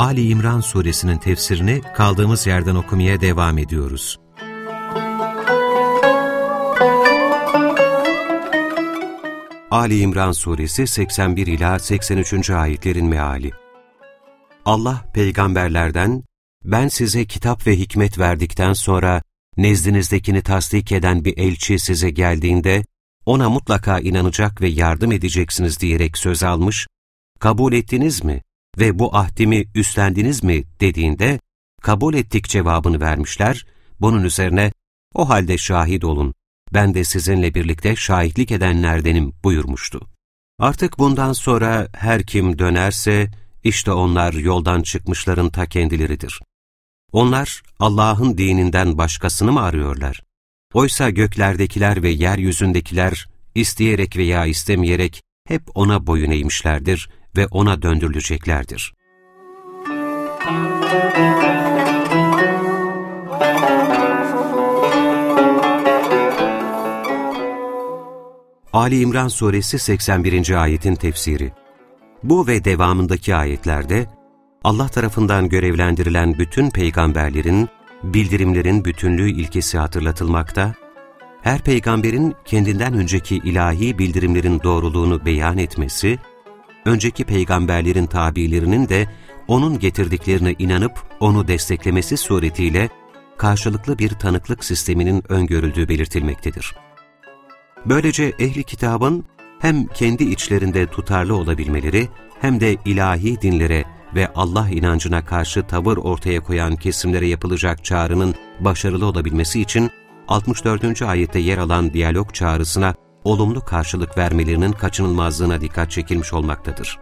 Ali İmran suresinin tefsirini kaldığımız yerden okumaya devam ediyoruz. Ali İmran suresi 81 ila 83. ayetlerin meali. Allah peygamberlerden ben size kitap ve hikmet verdikten sonra nezdinizdekini tasdik eden bir elçi size geldiğinde ona mutlaka inanacak ve yardım edeceksiniz diyerek söz almış, kabul ettiniz mi ve bu ahdimi üstlendiniz mi dediğinde, kabul ettik cevabını vermişler, bunun üzerine, o halde şahit olun, ben de sizinle birlikte şahitlik edenlerdenim buyurmuştu. Artık bundan sonra her kim dönerse, işte onlar yoldan çıkmışların ta kendileridir. Onlar Allah'ın dininden başkasını mı arıyorlar? Oysa göklerdekiler ve yeryüzündekiler isteyerek veya istemeyerek hep O'na boyun eğmişlerdir ve O'na döndürüleceklerdir. Ali İmran Suresi 81. ayetin tefsiri Bu ve devamındaki ayetlerde Allah tarafından görevlendirilen bütün peygamberlerin bildirimlerin bütünlüğü ilkesi hatırlatılmakta, her peygamberin kendinden önceki ilahi bildirimlerin doğruluğunu beyan etmesi, önceki peygamberlerin tabilerinin de onun getirdiklerine inanıp onu desteklemesi suretiyle karşılıklı bir tanıklık sisteminin öngörüldüğü belirtilmektedir. Böylece ehli kitabın hem kendi içlerinde tutarlı olabilmeleri hem de ilahi dinlere ve Allah inancına karşı tavır ortaya koyan kesimlere yapılacak çağrının başarılı olabilmesi için 64. ayette yer alan diyalog çağrısına olumlu karşılık vermelerinin kaçınılmazlığına dikkat çekilmiş olmaktadır.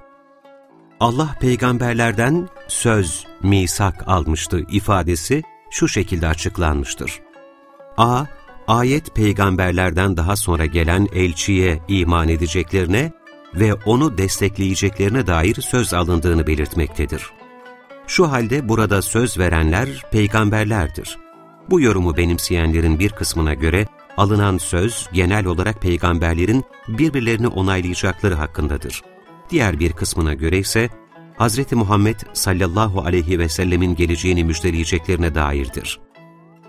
Allah peygamberlerden söz, misak almıştı ifadesi şu şekilde açıklanmıştır. A. Ayet peygamberlerden daha sonra gelen elçiye iman edeceklerine ve onu destekleyeceklerine dair söz alındığını belirtmektedir. Şu halde burada söz verenler peygamberlerdir. Bu yorumu benimseyenlerin bir kısmına göre alınan söz genel olarak peygamberlerin birbirlerini onaylayacakları hakkındadır. Diğer bir kısmına göre ise Hz. Muhammed sallallahu aleyhi ve sellemin geleceğini müjdeleyeceklerine dairdir.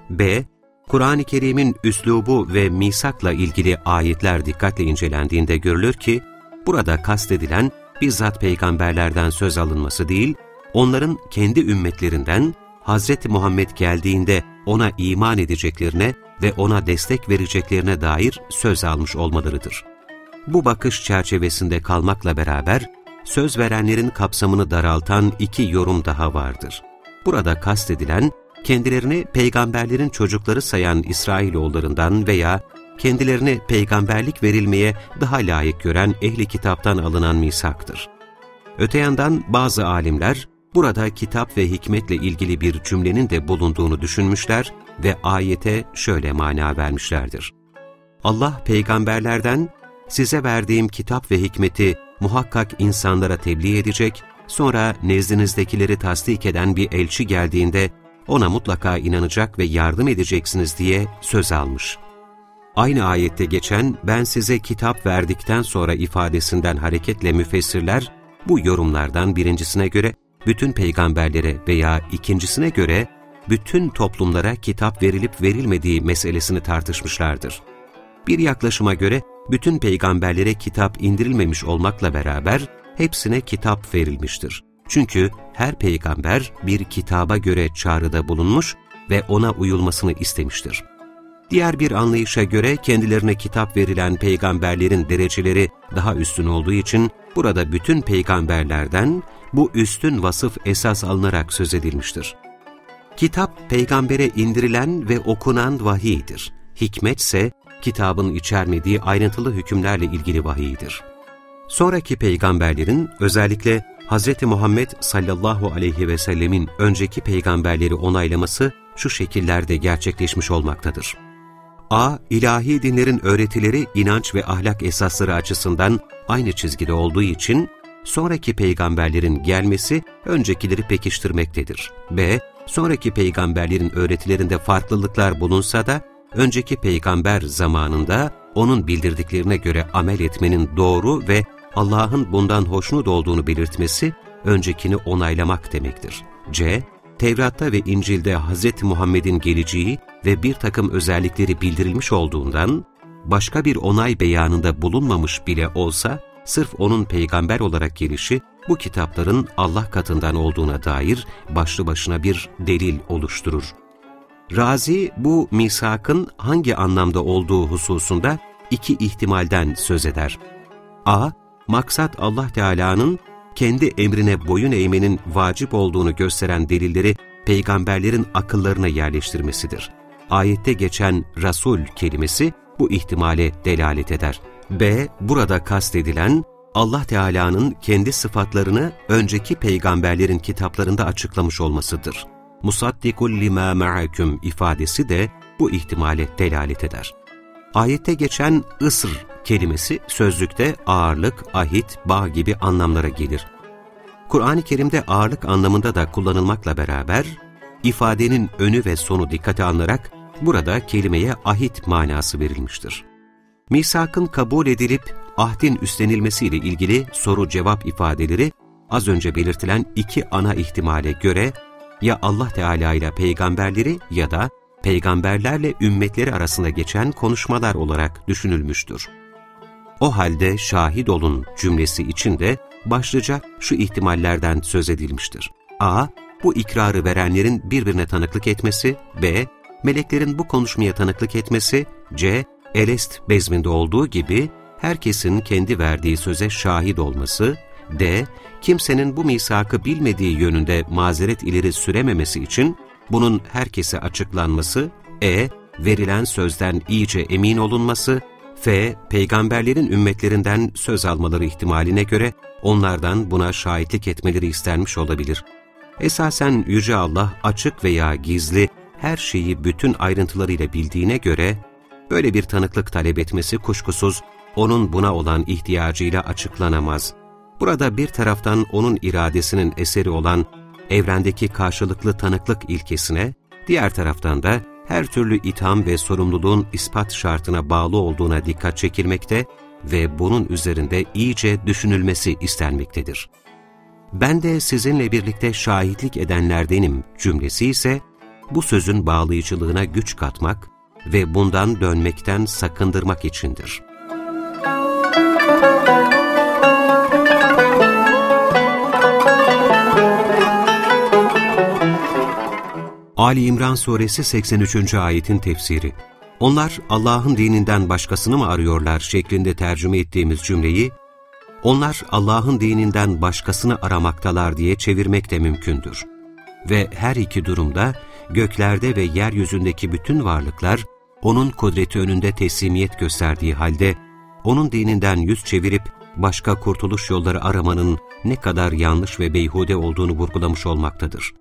B. Kur'an-ı Kerim'in üslubu ve misakla ilgili ayetler dikkatle incelendiğinde görülür ki, Burada kastedilen bizzat peygamberlerden söz alınması değil, onların kendi ümmetlerinden Hz. Muhammed geldiğinde ona iman edeceklerine ve ona destek vereceklerine dair söz almış olmalarıdır. Bu bakış çerçevesinde kalmakla beraber, söz verenlerin kapsamını daraltan iki yorum daha vardır. Burada kastedilen, kendilerini peygamberlerin çocukları sayan İsrailoğullarından veya kendilerine peygamberlik verilmeye daha layık gören ehli kitaptan alınan misaktır. Öte yandan bazı alimler, burada kitap ve hikmetle ilgili bir cümlenin de bulunduğunu düşünmüşler ve ayete şöyle mana vermişlerdir. Allah peygamberlerden, size verdiğim kitap ve hikmeti muhakkak insanlara tebliğ edecek, sonra nezdinizdekileri tasdik eden bir elçi geldiğinde ona mutlaka inanacak ve yardım edeceksiniz diye söz almış.'' Aynı ayette geçen ben size kitap verdikten sonra ifadesinden hareketle müfessirler, bu yorumlardan birincisine göre bütün peygamberlere veya ikincisine göre bütün toplumlara kitap verilip verilmediği meselesini tartışmışlardır. Bir yaklaşıma göre bütün peygamberlere kitap indirilmemiş olmakla beraber hepsine kitap verilmiştir. Çünkü her peygamber bir kitaba göre çağrıda bulunmuş ve ona uyulmasını istemiştir. Diğer bir anlayışa göre kendilerine kitap verilen peygamberlerin dereceleri daha üstün olduğu için burada bütün peygamberlerden bu üstün vasıf esas alınarak söz edilmiştir. Kitap peygambere indirilen ve okunan vahiydir. Hikmet ise kitabın içermediği ayrıntılı hükümlerle ilgili vahiydir. Sonraki peygamberlerin özellikle Hz. Muhammed sallallahu aleyhi ve sellemin önceki peygamberleri onaylaması şu şekillerde gerçekleşmiş olmaktadır. A. ilahi dinlerin öğretileri, inanç ve ahlak esasları açısından aynı çizgide olduğu için, sonraki peygamberlerin gelmesi öncekileri pekiştirmektedir. B. Sonraki peygamberlerin öğretilerinde farklılıklar bulunsa da, önceki peygamber zamanında onun bildirdiklerine göre amel etmenin doğru ve Allah'ın bundan hoşnut olduğunu belirtmesi, öncekini onaylamak demektir. C. Tevrat'ta ve İncil'de Hz. Muhammed'in geleceği ve bir takım özellikleri bildirilmiş olduğundan, başka bir onay beyanında bulunmamış bile olsa, sırf onun peygamber olarak gelişi, bu kitapların Allah katından olduğuna dair başlı başına bir delil oluşturur. Razi, bu misakın hangi anlamda olduğu hususunda iki ihtimalden söz eder. A. Maksat Allah Teala'nın kendi emrine boyun eğmenin vacip olduğunu gösteren delilleri peygamberlerin akıllarına yerleştirmesidir. Ayette geçen Rasul kelimesi bu ihtimale delalet eder. B. Burada kastedilen Allah Teala'nın kendi sıfatlarını önceki peygamberlerin kitaplarında açıklamış olmasıdır. Musaddikul lima ma'akum ifadesi de bu ihtimale delalet eder. Ayette geçen ısr kelimesi sözlükte ağırlık, ahit, bağ gibi anlamlara gelir. Kur'an-ı Kerim'de ağırlık anlamında da kullanılmakla beraber, ifadenin önü ve sonu dikkate alınarak burada kelimeye ahit manası verilmiştir. Misakın kabul edilip ahdin üstlenilmesiyle ilgili soru-cevap ifadeleri az önce belirtilen iki ana ihtimale göre ya Allah Teala ile peygamberleri ya da peygamberlerle ümmetleri arasında geçen konuşmalar olarak düşünülmüştür. O halde şahit olun cümlesi için de başlıca şu ihtimallerden söz edilmiştir. A. Bu ikrarı verenlerin birbirine tanıklık etmesi. B. Meleklerin bu konuşmaya tanıklık etmesi. C. Elest bezminde olduğu gibi herkesin kendi verdiği söze şahit olması. D. Kimsenin bu misakı bilmediği yönünde mazeret ileri sürememesi için bunun herkese açıklanması. E. Verilen sözden iyice emin olunması. F. Peygamberlerin ümmetlerinden söz almaları ihtimaline göre onlardan buna şahitlik etmeleri istenmiş olabilir. Esasen Yüce Allah açık veya gizli her şeyi bütün ayrıntılarıyla bildiğine göre, böyle bir tanıklık talep etmesi kuşkusuz onun buna olan ihtiyacıyla açıklanamaz. Burada bir taraftan onun iradesinin eseri olan evrendeki karşılıklı tanıklık ilkesine, diğer taraftan da her türlü itham ve sorumluluğun ispat şartına bağlı olduğuna dikkat çekilmekte ve bunun üzerinde iyice düşünülmesi istenmektedir. Ben de sizinle birlikte şahitlik edenlerdenim cümlesi ise bu sözün bağlayıcılığına güç katmak ve bundan dönmekten sakındırmak içindir. Ali İmran Suresi 83. ayetin tefsiri Onlar Allah'ın dininden başkasını mı arıyorlar şeklinde tercüme ettiğimiz cümleyi, onlar Allah'ın dininden başkasını aramaktalar diye çevirmek de mümkündür. Ve her iki durumda göklerde ve yeryüzündeki bütün varlıklar O'nun kudreti önünde teslimiyet gösterdiği halde O'nun dininden yüz çevirip başka kurtuluş yolları aramanın ne kadar yanlış ve beyhude olduğunu vurgulamış olmaktadır.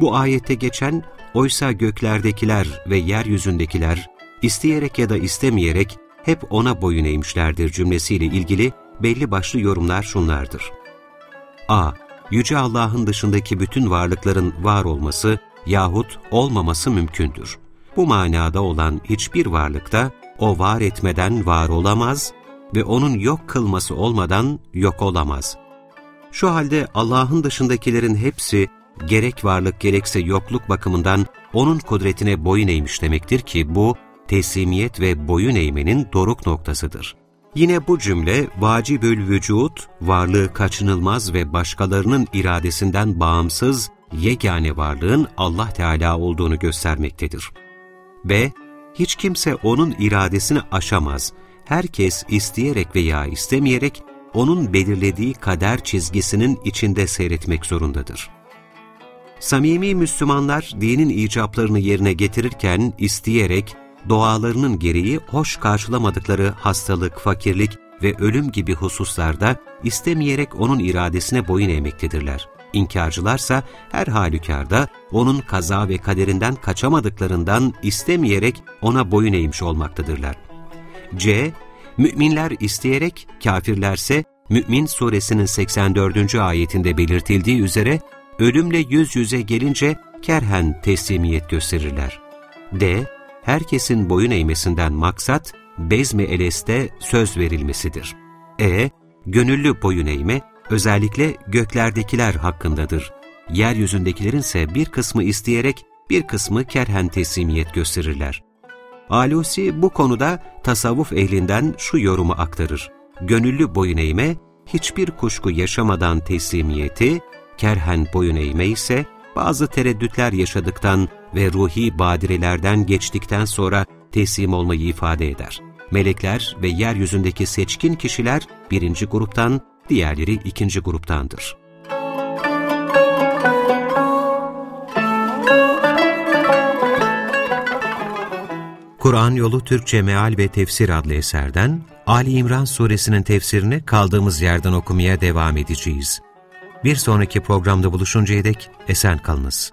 Bu ayette geçen, oysa göklerdekiler ve yeryüzündekiler, isteyerek ya da istemeyerek hep ona boyun eğmişlerdir cümlesiyle ilgili belli başlı yorumlar şunlardır. A. Yüce Allah'ın dışındaki bütün varlıkların var olması yahut olmaması mümkündür. Bu manada olan hiçbir varlıkta o var etmeden var olamaz ve onun yok kılması olmadan yok olamaz. Şu halde Allah'ın dışındakilerin hepsi gerek varlık gerekse yokluk bakımından onun kudretine boyun eğmiş demektir ki bu teslimiyet ve boyun eğmenin doruk noktasıdır. Yine bu cümle vacibül vücut, varlığı kaçınılmaz ve başkalarının iradesinden bağımsız yegane varlığın Allah Teala olduğunu göstermektedir. B. Hiç kimse onun iradesini aşamaz. Herkes isteyerek veya istemeyerek onun belirlediği kader çizgisinin içinde seyretmek zorundadır. Samimi Müslümanlar dinin icaplarını yerine getirirken isteyerek, doğalarının gereği hoş karşılamadıkları hastalık, fakirlik ve ölüm gibi hususlarda istemeyerek onun iradesine boyun eğmektedirler. İnkarcılarsa her halükarda onun kaza ve kaderinden kaçamadıklarından istemeyerek ona boyun eğmiş olmaktadırlar. C. Müminler isteyerek, kafirlerse Mü'min suresinin 84. ayetinde belirtildiği üzere ölümle yüz yüze gelince kerhen teslimiyet gösterirler. D. Herkesin boyun eğmesinden maksat, bezmi eleste söz verilmesidir. E. Gönüllü boyun eğme, özellikle göklerdekiler hakkındadır. Yeryüzündekilerin ise bir kısmı isteyerek, bir kısmı kerhen teslimiyet gösterirler. Alusi bu konuda tasavvuf ehlinden şu yorumu aktarır. Gönüllü boyun eğme, hiçbir kuşku yaşamadan teslimiyeti, kerhen boyun eğme ise bazı tereddütler yaşadıktan ve ruhi badirelerden geçtikten sonra teslim olmayı ifade eder. Melekler ve yeryüzündeki seçkin kişiler birinci gruptan, diğerleri ikinci gruptandır. Kur'an Yolu Türkçe Meal ve Tefsir adlı eserden Ali İmran suresinin tefsirini kaldığımız yerden okumaya devam edeceğiz. Bir sonraki programda buluşuncaya dek esen kalınız.